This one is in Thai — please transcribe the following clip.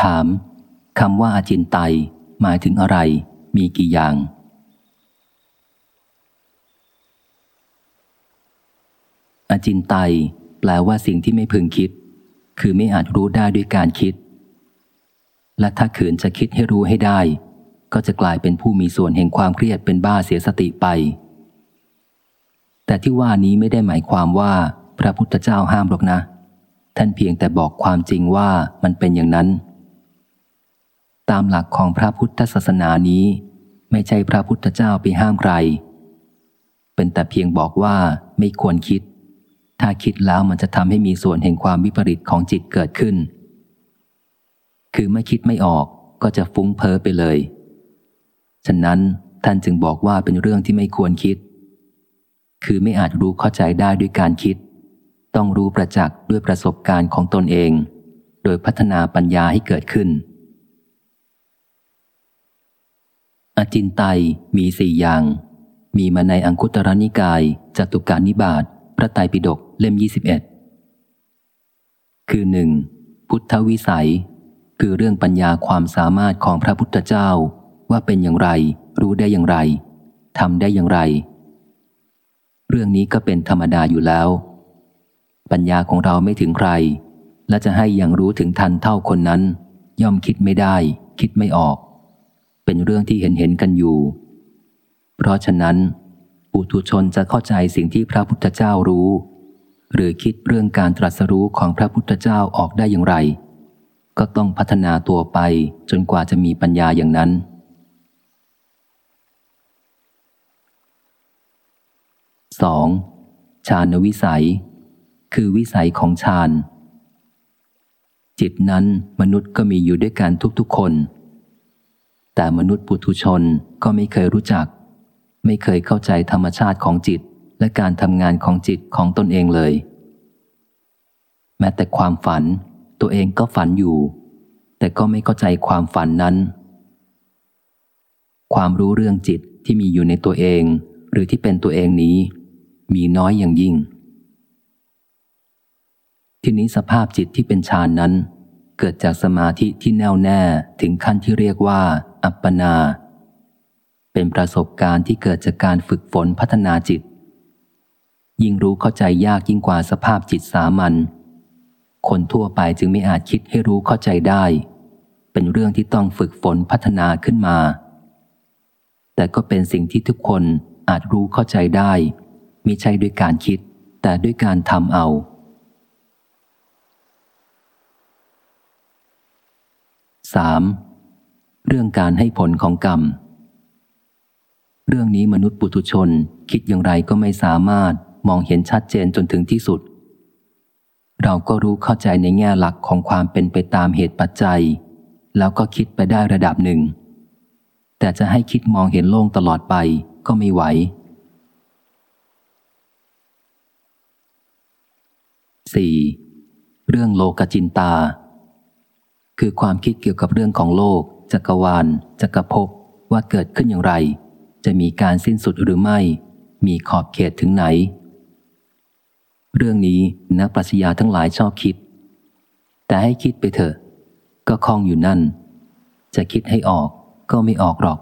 ถามคำว่าอาจินไตหมายถึงอะไร มีกี่อย่าง อาจินไตแปลว่าสิ่งที่ไม่พึงคิด คือไม่อาจรู้ได้ด้วยการคิด และถ้าขืนจะคิดให้รู้ให้ได้ ก็จะกลายเป็นผู้มีส่วนแห่งความเครียดเป็นบ้าเสียสติไป แต่ที่ว่านี้ไม่ได้หมายความว่า พระพุทธเจ้าห้ามหรอกนะ ท่านเพียงแต่บอกความจริงว่ามันเป็นอย่างนั้น ตามหลักของพระพุทธศาสนานี้ ไม่ใช่พระพุทธเจ้าไปห้ามใคร เป็นแต่เพียงบอกว่าไม่ควรคิด ถ้าคิดแล้วมันจะทำให้มีส่วนแห่งความวิปริตของจิตเกิดขึ้น คือไม่คิดไม่ออกก็จะฟุ้งเพ้อไปเลย ฉะนั้นท่านจึงบอกว่าเป็นเรื่องที่ไม่ควรคิด คือไม่อาจรู้เข้าใจได้ด้วยการคิด ต้องรู้ประจักษ์ด้วยประสบการณ์ของตนเอง โดยพัฒนาปัญญาให้เกิดขึ้น อจินไตยมีสี่อย่าง มีมาในอังคุตรนิกายจตุการนิบาตพระไตรปิฎกเล่ม 21 คือหนึ่งพุทธวิสัย คือเรื่องปัญญาความสามารถของพระพุทธเจ้า ว่าเป็นอย่างไร รู้ได้อย่างไรทำได้อย่างไร เรื่องนี้ก็เป็นธรรมดาอยู่แล้ว ปัญญาของเราไม่ถึงใคร และจะให้อย่างรู้ถึงทันเท่าคนนั้น ย่อมคิดไม่ได้ คิดไม่ออก เป็นเรื่องที่เห็นเห็นกันอยู่ เพราะฉะนั้น ปุถุชนจะเข้าใจสิ่งที่พระพุทธเจ้ารู้ หรือคิดเรื่องการตรัสรู้ของพระพุทธเจ้าออกได้อย่างไร ก็ต้องพัฒนาตัวไปจนกว่าจะมีปัญญาอย่างนั้น 2. ฌานวิสัย คือวิสัยของฌานจิตนั้นมนุษย์ก็มีอยู่ด้วยกันทุกๆคน แต่มนุษย์ปุถุชนก็ไม่เคยรู้จัก ไม่เคยเข้าใจธรรมชาติของจิตและการทำงานของจิตของตนเองเลย แม้แต่ความฝัน ตัวเองก็ฝันอยู่ แต่ก็ไม่เข้าใจความฝันนั้น ความรู้เรื่องจิตที่มีอยู่ในตัวเอง หรือที่เป็นตัวเองนี้ มีน้อยอย่างยิ่ง ทีนี้สภาพจิตที่เป็นฌานนั้น เกิดจากสมาธิที่แน่วแน่ถึงขั้นที่เรียกว่า อัปปนา เป็นประสบการณ์ที่เกิดจากการฝึกฝนพัฒนาจิต ยิ่งรู้เข้าใจยากยิ่งกว่าสภาพจิตสามัญคนทั่วไปจึงไม่อาจคิดให้รู้เข้าใจได้ เป็นเรื่องที่ต้องฝึกฝนพัฒนาขึ้นมา แต่ก็เป็นสิ่งที่ทุกคนอาจรู้เข้าใจได้มิใช่ด้วยการคิด แต่ด้วยการทำเอา 3. เรื่องการให้ผลของกรรม เรื่องนี้มนุษย์ปุถุชนคิดอย่างไรก็ไม่สามารถมองเห็นชัดเจนจนถึงที่สุด เราก็รู้เข้าใจในแง่หลักของความเป็นไปตามเหตุปัจจัย แล้วก็คิดไปได้ระดับหนึ่ง แต่จะให้คิดมองเห็นโล่งตลอดไปก็ไม่ไหว 4. เรื่องโลกจินตา คือความคิดเกี่ยวกับเรื่องของโลก จักรวาล จักรภพว่าเกิดขึ้นอย่างไร จะมีการสิ้นสุดหรือไม่ มีขอบเขตถึงไหน เรื่องนี้นักปรัชญาทั้งหลายชอบคิด แต่ให้คิดไปเถอะ ก็คล้องอยู่นั่น จะคิดให้ออกก็ไม่ออกหรอก